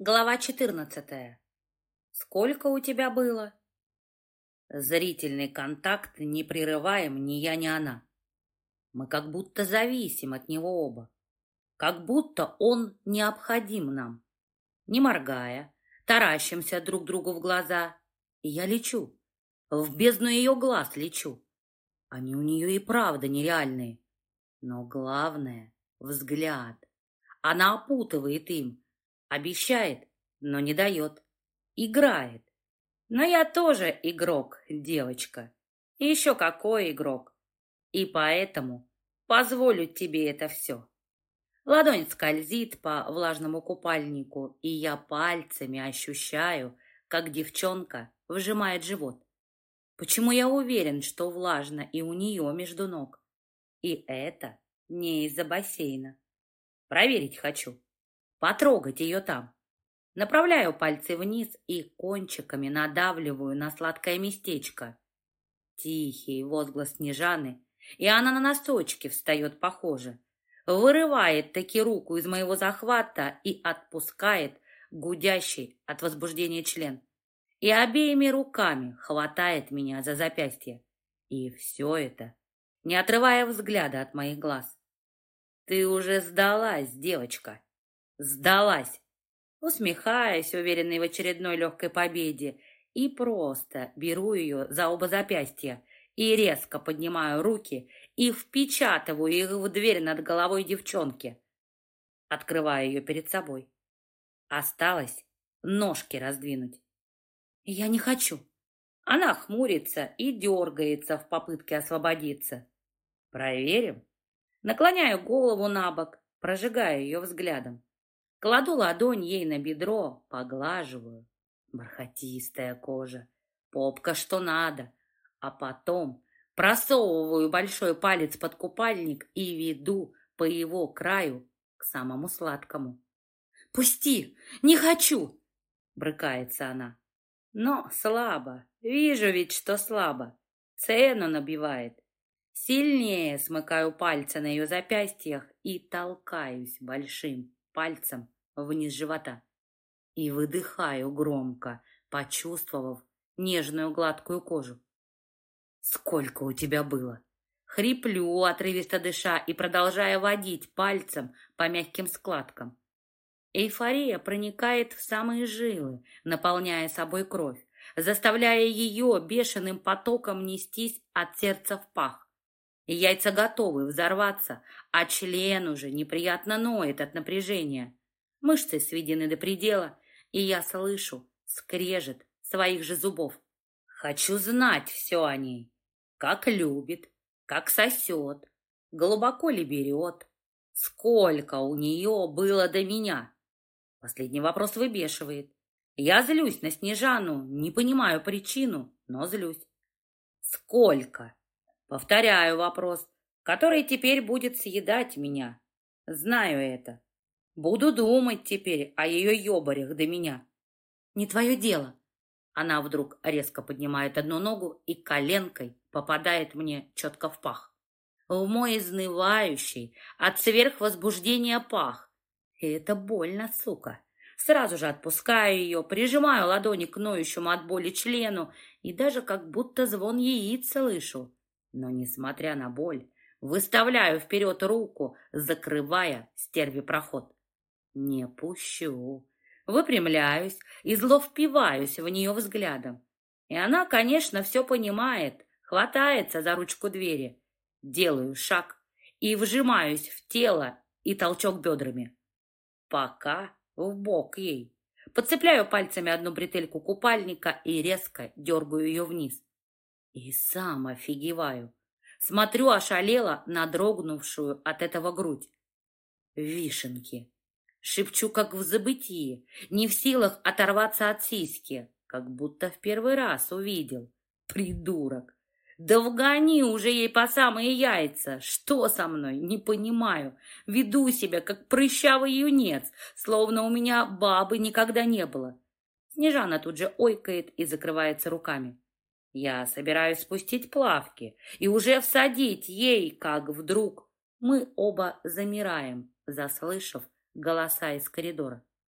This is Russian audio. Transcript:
Глава 14. Сколько у тебя было? Зрительный контакт не прерываем ни я, ни она. Мы как будто зависим от него оба. Как будто он необходим нам. Не моргая, таращимся друг другу в глаза. И я лечу. В бездну ее глаз лечу. Они у нее и правда нереальные. Но главное — взгляд. Она опутывает им, Обещает, но не дает. Играет. Но я тоже игрок, девочка. И еще какой игрок. И поэтому позволю тебе это все. Ладонь скользит по влажному купальнику, и я пальцами ощущаю, как девчонка вжимает живот. Почему я уверен, что влажно и у нее между ног? И это не из-за бассейна. Проверить хочу потрогать ее там. Направляю пальцы вниз и кончиками надавливаю на сладкое местечко. Тихий возглас Снежаны, и она на носочки встает похоже. Вырывает таки руку из моего захвата и отпускает гудящий от возбуждения член. И обеими руками хватает меня за запястье. И все это, не отрывая взгляда от моих глаз. Ты уже сдалась, девочка. Сдалась. Усмехаясь, уверенной в очередной легкой победе, и просто беру ее за оба запястья и резко поднимаю руки и впечатываю их в дверь над головой девчонки. Открываю ее перед собой. Осталось ножки раздвинуть. Я не хочу. Она хмурится и дергается в попытке освободиться. Проверим. Наклоняю голову на бок, прожигая ее взглядом. Кладу ладонь ей на бедро, поглаживаю. Бархатистая кожа, попка что надо. А потом просовываю большой палец под купальник и веду по его краю к самому сладкому. «Пусти! Не хочу!» — брыкается она. Но слабо. Вижу ведь, что слабо. Цену набивает. Сильнее смыкаю пальцы на ее запястьях и толкаюсь большим пальцем вниз живота. И выдыхаю громко, почувствовав нежную гладкую кожу. «Сколько у тебя было?» Хриплю, отрывисто дыша и продолжая водить пальцем по мягким складкам. Эйфория проникает в самые жилы, наполняя собой кровь, заставляя ее бешеным потоком нестись от сердца в пах. Яйца готовы взорваться, а член уже неприятно ноет от напряжения. Мышцы сведены до предела, и я слышу скрежет своих же зубов. Хочу знать все о ней. Как любит, как сосет, глубоко ли берет, сколько у нее было до меня. Последний вопрос выбешивает. Я злюсь на Снежану, не понимаю причину, но злюсь. Сколько? Повторяю вопрос, который теперь будет съедать меня. Знаю это. Буду думать теперь о ее ебарях до меня. Не твое дело. Она вдруг резко поднимает одну ногу и коленкой попадает мне четко в пах. В мой изнывающий от сверхвозбуждения пах. И это больно, сука. Сразу же отпускаю ее, прижимаю ладони к ноющему от боли члену и даже как будто звон яиц слышу. Но, несмотря на боль, выставляю вперед руку, закрывая стерви проход. Не пущу. Выпрямляюсь и зло впиваюсь в нее взглядом. И она, конечно, все понимает, хватается за ручку двери. Делаю шаг и вжимаюсь в тело и толчок бедрами. Пока в бок ей. Подцепляю пальцами одну бретельку купальника и резко дергаю ее вниз. И сам офигеваю. Смотрю ошалело на дрогнувшую от этого грудь. Вишенки. Шепчу, как в забытии, не в силах оторваться от сиськи, как будто в первый раз увидел. Придурок! Да вгони уже ей по самые яйца! Что со мной? Не понимаю. Веду себя, как прыщавый юнец, словно у меня бабы никогда не было. Снежана тут же ойкает и закрывается руками. Я собираюсь спустить плавки и уже всадить ей, как вдруг мы оба замираем, заслышав голоса из коридора.